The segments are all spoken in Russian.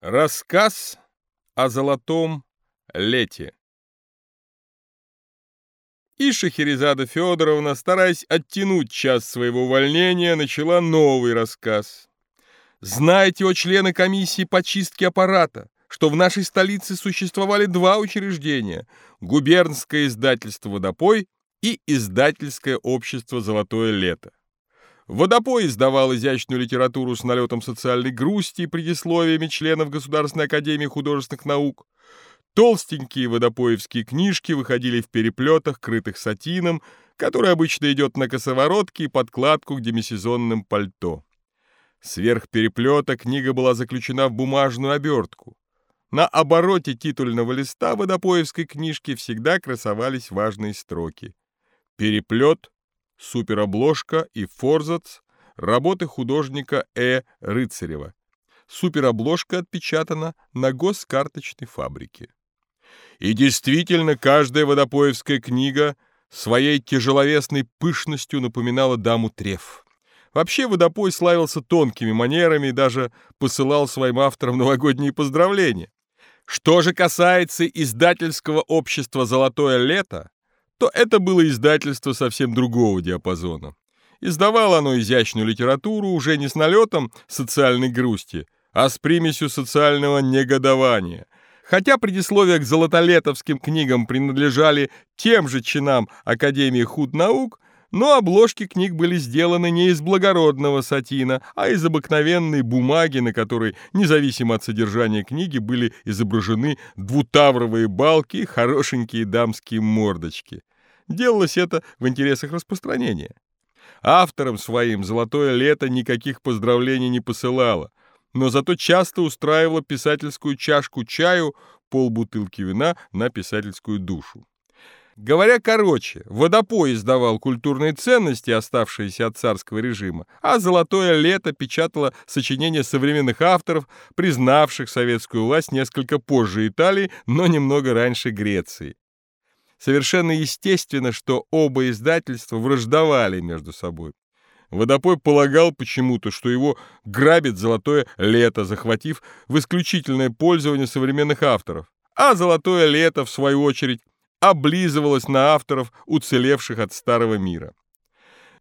Рассказ о золотом лете И Шахерезада Федоровна, стараясь оттянуть час своего увольнения, начала новый рассказ. «Знаете, о члены комиссии по чистке аппарата, что в нашей столице существовали два учреждения – губернское издательство «Водопой» и издательское общество «Золотое лето». Водопой издавал изящную литературу с налетом социальной грусти и предисловиями членов Государственной академии художественных наук. Толстенькие водопоевские книжки выходили в переплетах, крытых сатином, который обычно идет на косоворотке и подкладку к демисезонным пальто. Сверх переплета книга была заключена в бумажную обертку. На обороте титульного листа водопоевской книжки всегда красовались важные строки. Переплет суперобложка и форзац работы художника Э. Рыцарева. Суперобложка отпечатана на госкарточной фабрике. И действительно, каждая водопоевская книга своей тяжеловесной пышностью напоминала даму Треф. Вообще водопой славился тонкими манерами и даже посылал своим авторам новогодние поздравления. Что же касается издательского общества «Золотое лето», то это было издательство совсем другого диапазона. Издавало оно изящную литературу уже не с налетом социальной грусти, а с примесью социального негодования. Хотя предисловия к золотолетовским книгам принадлежали тем же чинам Академии худнаук, но обложки книг были сделаны не из благородного сатина, а из обыкновенной бумаги, на которой, независимо от содержания книги, были изображены двутавровые балки и хорошенькие дамские мордочки. Делалось это в интересах распространения. Авторам своим «Золотое лето» никаких поздравлений не посылало, но зато часто устраивала писательскую чашку чаю, полбутылки вина на писательскую душу. Говоря короче, водопой издавал культурные ценности, оставшиеся от царского режима, а «Золотое лето» печатало сочинения современных авторов, признавших советскую власть несколько позже Италии, но немного раньше Греции. Совершенно естественно, что оба издательства враждовали между собой. Водопой полагал почему-то, что его грабит «Золотое лето», захватив в исключительное пользование современных авторов. А «Золотое лето», в свою очередь, облизывалось на авторов, уцелевших от старого мира.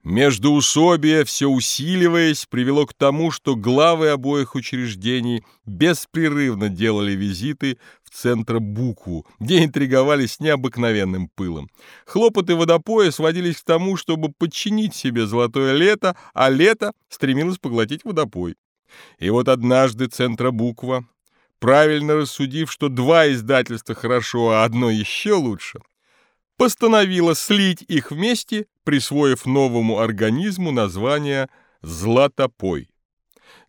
Междоусобие, все усиливаясь, привело к тому, что главы обоих учреждений беспрерывно делали визиты в центр букву, где интриговали с необыкновенным пылом. Хлопоты водопоя сводились к тому, чтобы подчинить себе золотое лето, а лето стремилось поглотить водопой. И вот однажды центробуква, правильно рассудив, что два издательства хорошо, а одно еще лучше, постановила слить их вместе, присвоив новому организму название «златопой».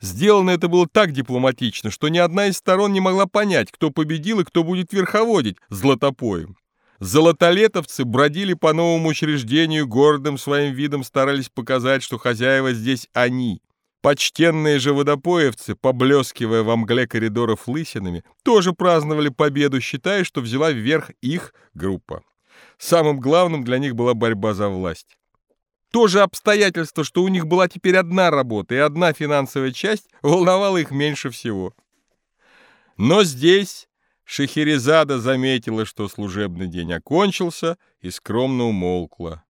Сделано это было так дипломатично, что ни одна из сторон не могла понять, кто победил и кто будет верховодить златопоем. Золотолетовцы бродили по новому учреждению, гордым своим видом старались показать, что хозяева здесь они. Почтенные же водопоевцы, поблескивая во мгле коридоров лысинами, тоже праздновали победу, считая, что взяла вверх их группа. Самым главным для них была борьба за власть. То же обстоятельство, что у них была теперь одна работа и одна финансовая часть, волновало их меньше всего. Но здесь Шехерезада заметила, что служебный день окончился, и скромно умолкла.